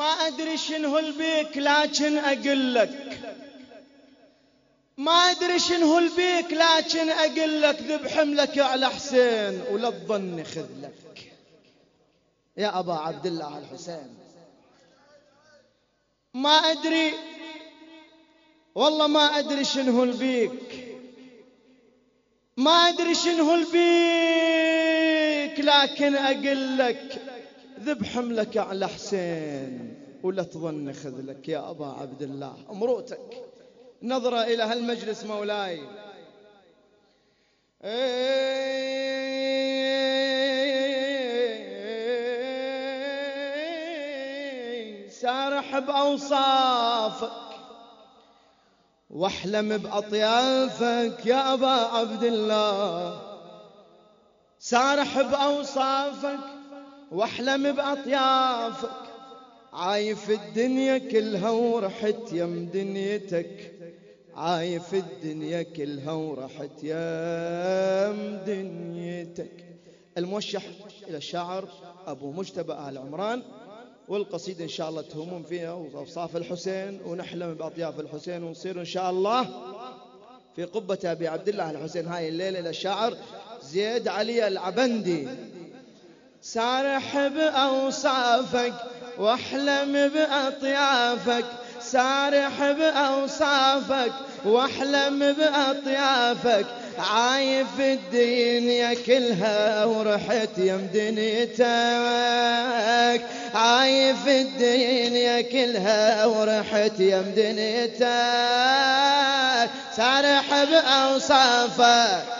ما أدري شنو البيك لكن أقول لك ما أدري شنو البيك لكن أقول لك ذب حملك على حسين ولا تظن يخذلك يا أبا عبد الله الحسين. ما أدري والله ما أدري شنو البيك. ما أدري شنو البيك لكن أقول لك ذب حملك على حسين ولا تظن خذلك يا أبا عبد الله أمروتك نظرة إلى هالمجلس مولاي. سارح بأوصافك واحلم بأطيافك يا أبا عبد الله. سارح بأوصافك واحلم بأطيافك. عايف الدنيا كلها ورحت يم دنيتك. عايف الدنيا كلها ورحت يم دنيتك. الموشح إلى الشاعر أبو مجتبى آل عمران والقصيدة إن شاء الله تهمون فيها وأوصاف الحسين ونحلم بأطياف الحسين ونصير إن شاء الله في قبة أبي عبد الله الحسين. هاي الليلة إلى الشاعر زيد علي العبندي. سارح بأوصافك واحلم بأطيافك سارح بأوصافك واحلم بأطيافك. عايف الدنيا كلها ورحت يم دنيتك عايف الدنيا كلها ورحت يم دنيتك سارح بأوصافك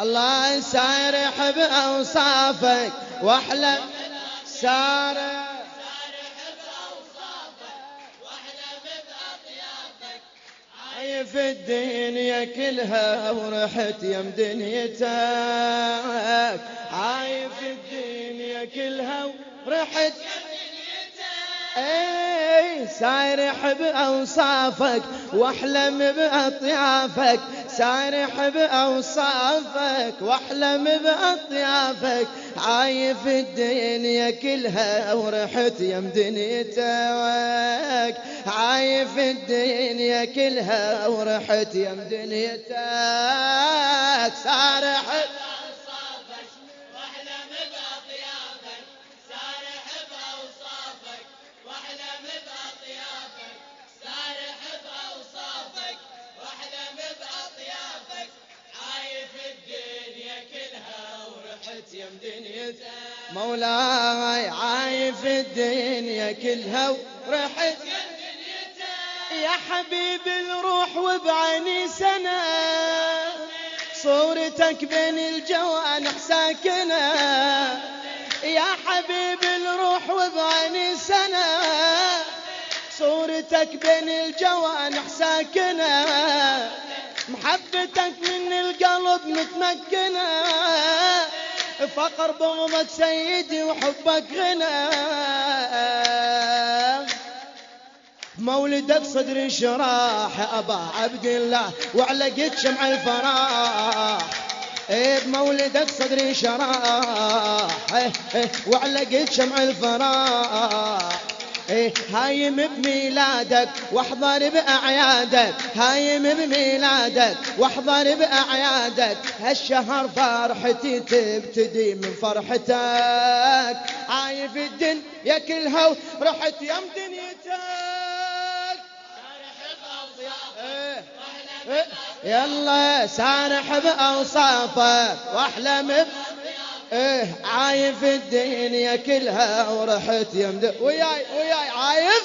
الله سارح بأوصافك وأحلى سارح عايف الدنيا كلها ورحت يم دنيتك عايف الدنيا كلها ورحت اي سارح بأوصافك واحلم بأطيافك. سارح بأوصافك واحلم بأطيافك. عايف الدنيا كلها ورحت يم دنيتك عايف الدنيا كلها ورحت يم دنيتك سارح يم دنيتك مولاي عايف الدنيا كلها ورحت. يا حبيب الروح وبعيني سنة. صورتك بين الجوانح ساكنة. يا حبيب الروح وبعيني سنة. صورتك بين الجوانح ساكنة. محبتك من القلب متمكنة. فقر بغضك سيدي وحبك غنى. مولدك صدري شراح أبا عبد الله وعلقت شمع الفراح. إيه بمولدك صدري شراح. إيه إيه وعلقت شمع الفراح. إيه هايم بميلادك واحضر بأعيادك. هايم بميلادك واحضر بأعيادك. هالشهر فرحتي تبتدي من فرحتك. عايف الدنيا كلها ورحت يم دنيتك. إيه إيه يلا سارح بأوصافك واحلم إيه عايف الدنيا كلها ورحت يمد. وياي وياي عايف؟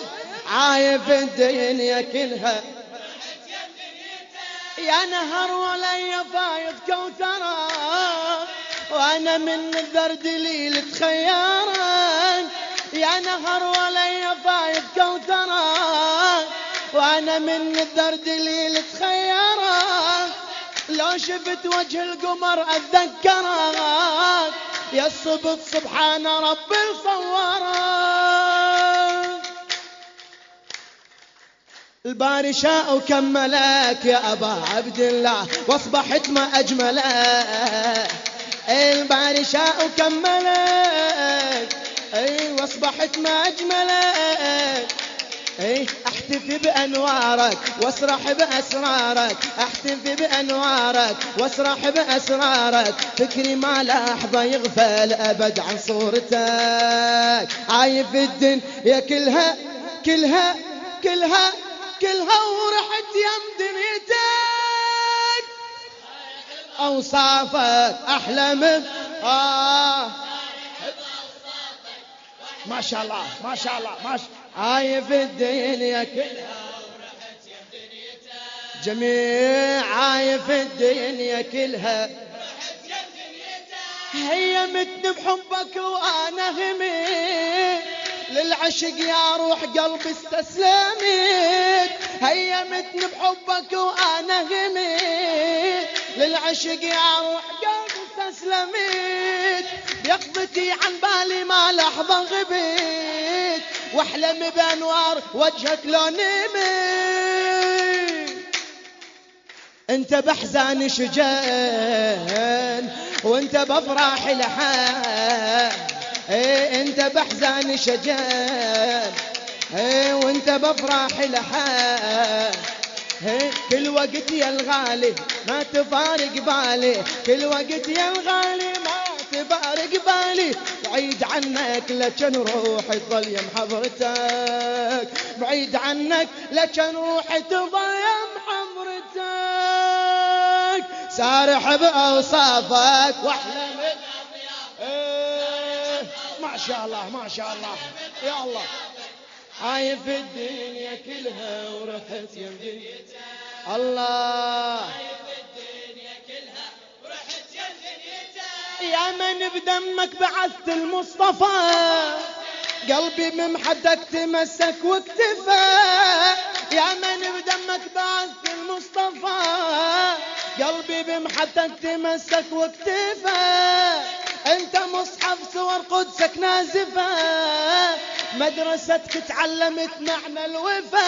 عايف الدنيا كلها. يا نهر ولا فايض كوثرة وأنا من البرد لي تخيرك يا نهر ولا فايض كوثرة وأنا من الدرد لي تخيرك لو شفت وجه القمر أتذكرك. يا الصبت سبحان ربي صورك. الباري شاء وكملك يا أبا عبد الله واصبحت ما أجملك. الباري شاء وكملك أي واصبحت ما أجملك. اي أحتفي بأنوارك وأسرح بأسرارك. أحتفي بأنوارك وأسرح بأسرارك. فكري ما لحظة يغفل أبد عن صورتك. عايف الدنيا كلها كلها كلها كلها ورحت يم دنيتك أوصافك أحلى من آه. ما شاء الله ما شاء الله ما شاء عايف الدنيا كلها جميع عايف الدنيا كلها هيمتني بحبك وأنا همي. للعشق يا روح قلبي استسلمت هيمتني بحبك وأنا همي. للعشق يا روح قلبي استسلمت يقضتي عن بالي ما لحظة غبت واحلم بانوار وجهك لو نمت انت بحزان شجان وانت بفرح لحان. إيه انت بحزان شجان. إيه وانت بفرح لحان. إيه كل وقت يا الغالي ما تفارق بالي. كل وقت يا الغالي ما تفارق بالي بعيد عنك لكن روحي تظل يم حضرتك. بعيد عنك لكن روحي تظل يم حضرتك. سارح بأوصافك واحلم إيه ما شاء الله ما شاء الله. يا الله. عايف الدنيا كلها ورحت يم الله. يا من بدمك بعثت المصطفى. قلبي بمحدك تمسك واكتفى. يا من بدمك بعثت المصطفى. قلبي بمحدك تمسك واكتفى. انت مصحف صور قدسك نازفة. مدرستك تعلمت معنى الوفا.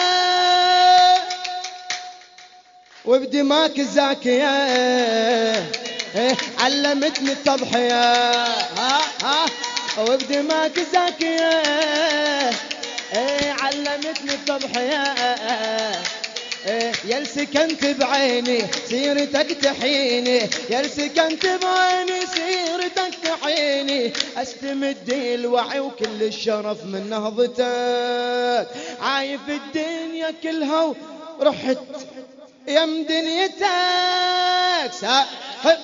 وبدماك الزاكيه إيه علمتني التضحية ها؟ ها؟ وبدماغ زاكية إيه؟ علمتني التضحية يا سكنت بعيني سيرتك تحيني يا سكنت بعيني سيرتك تحيني استمد الوعي وكل الشرف من نهضتك. عايف الدنيا كلها ورحت يم دنيتك ساحب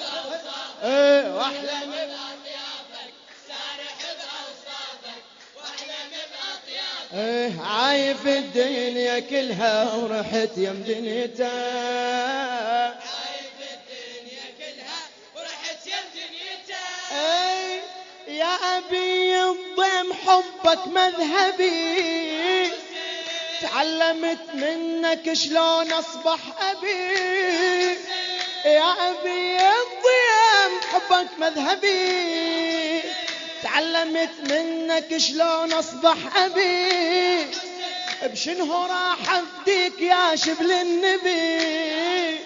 إيه واحلم باطيافك سارح بأوصافك. واحلم باطيافك إيه عايف الدنيا كلها ورحت يم دنيتك عايف الدنيا كلها ورحت يم دنيتك إيه يا أبي الضيم حبك مذهبي. تعلمت منك شلون أصبح أبي. يا أبي الضيام حبك مذهبي. تعلمت منك شلون أصبح أبي. بشنو راح أفديك يا شبل النبي.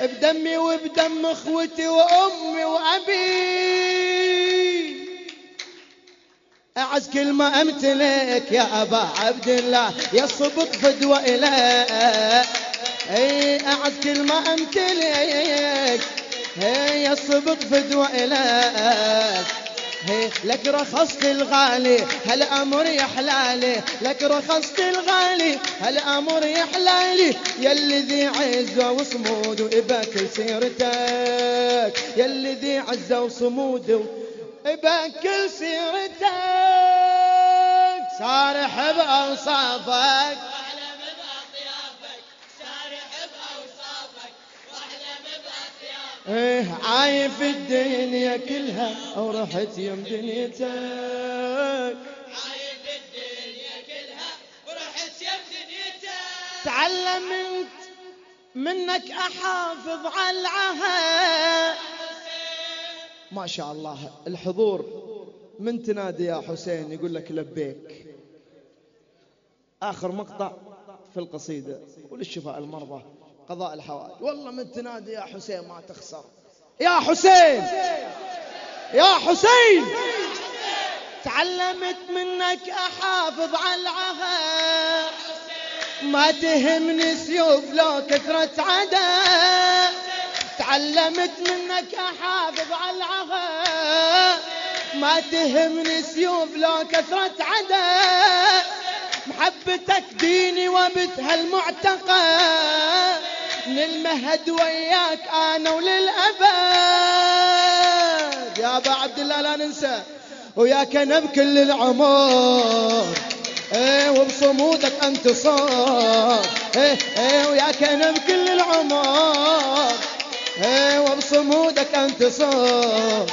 بدمي وبدم أخوتي وأمي وأبي. أعز كلمة أمتلك يا أبا عبد الله يا صبط فدوة إليك أي أعز كلمة أمتلك. هي يا صبط فدوة إليك هي لك رخصت الغالي هالأمر يا حلالي لك رخصت الغالي هالأمر يا حلالي يا ذي عزة وصمود وإباك سيرتك يا ذي عزة وصمود بكل سيرتك صارح بأوصافك. إيه عايف الدنيا كلها ورحت يم دنيتك عايف الدنيا كلها ورحت يم دنيتك. تعلمت منك أحافظ على العهد. ما شاء الله. الحضور من تنادي يا حسين يقول لك لبيك. آخر مقطع في القصيدة. وللشفاء المرضى قضاء الحوائج. والله من تنادي يا حسين ما تخسر. يا حسين! يا حسين! تعلمت منك أحافظ على العهد. ما تهمني سيوف لو كثرة عدا تعلمت منك احافظ على العهد ما تهمني سيوف لو كثرة عدا محبتك ديني وبثها المعتقد من المهد وياك أنا وللأبد. يا أبا عبد الله لا ننسى وياك أنا بكل العمر. إيه وبصمودك انتصار إيه إيه وياك أنا بكل العمر. إيه وبصمودك انتصار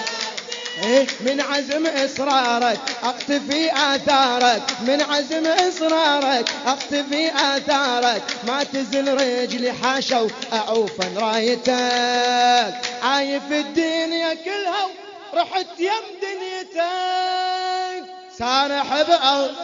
إيه من عزم إصرارك أقتفي آثارك. من عزم إصرارك أقتفي آثارك. ما تزل رجلي حاشا أعوفا رايتك. عايف الدنيا كلها رحت يم دنيتك. سارح بأرض